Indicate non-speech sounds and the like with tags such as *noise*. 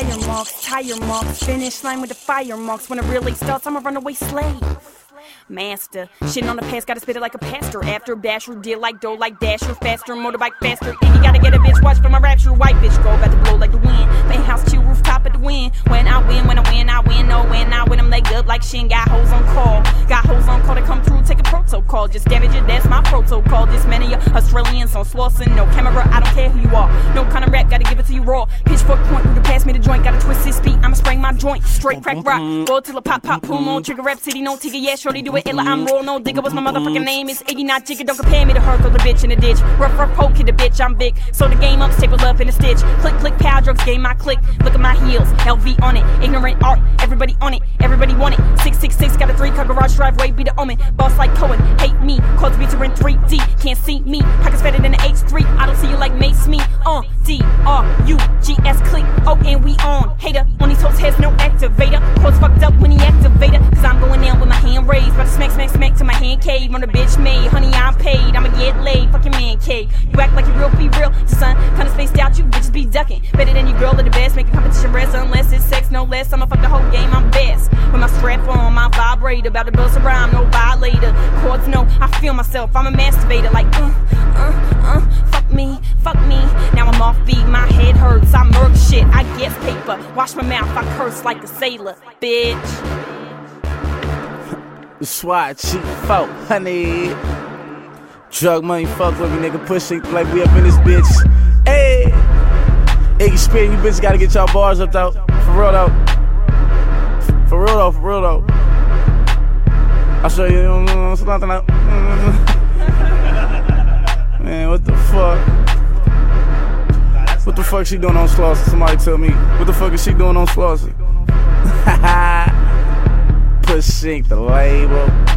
Tire marks, tire marks, finish line with the fire marks. When it really starts, I'm a runaway slave. Master, shitting on the past, gotta spit it like a pastor. After dasher, deal like dough, like dasher, faster, motorbike faster. Iggy gotta get a bitch, watch for my rapture. White bitch, go about to blow like the wind. Penthouse chill, rooftop at the wind. When I win, when I win, I win. No, when I win, I'm leg up like shin. Got hoes on call, got hoes on call to come through, take a protocol. Just damage it, that's my protocol. This many Australians on Slauson, no camera, I don't care who you are. No kind of rap, gotta give it to you raw. Pitchfork point, you can pass me the joint, gotta twist his feet. I'ma spring my joint, straight crack mm-hmm. rock. Roll till a pop, pop, boom, on trigger rap city, no tigger, yeah, shorty do it illa. I'm roll, no digger, what's my mm-hmm. motherfucking name? It's Iggy, not Jigger, don't compare me to her, throw the bitch in the ditch. Rough, rough, poke, hit the bitch, I'm big. So the game up, stapled up in a stitch. Click, click, power drugs, game my click. Look at my heels, LV on it. Ignorant art, everybody on it, everybody want it. 666, got a three car garage driveway, be the omen. Boss like Cohen, hate me, cause beats are in 3D. Can't see me, pockets fatter than the H3. I don't see you like Mace me. Uh, D R U G S click. Oh, and we on. Hater, on these toes has no activator. Cause fucked up when he activated. Cause I'm going down with my hand raised. To smack, smack, smack to my hand cave. On the bitch made. Honey, I'm paid. I'ma get laid. Fucking man cave. You act like you real, be real. Rest it's sex, no less. I'ma fuck the whole game, I'm best. With my strap on, my vibrator. About to bust a rhyme, no violator. Chords, no, I feel myself. I'm a masturbator. Like, uh, uh, uh. Fuck me, fuck me. Now I'm off beat, my head hurts. I murk shit, I guess paper. Wash my mouth, I curse like a sailor. Bitch. SWAT cheap folk, honey. Drug money, fuck with me, nigga. Pushing like we up in this bitch. Hey, Iggy Spin, you bitches gotta get y'all bars up though. For real though. For real though, for real though. I'll show you something like. mm. Man, what the fuck? What the fuck she doing on Slauson? Somebody tell me. What the fuck is she doing on Slauson? *laughs* Pushing the label.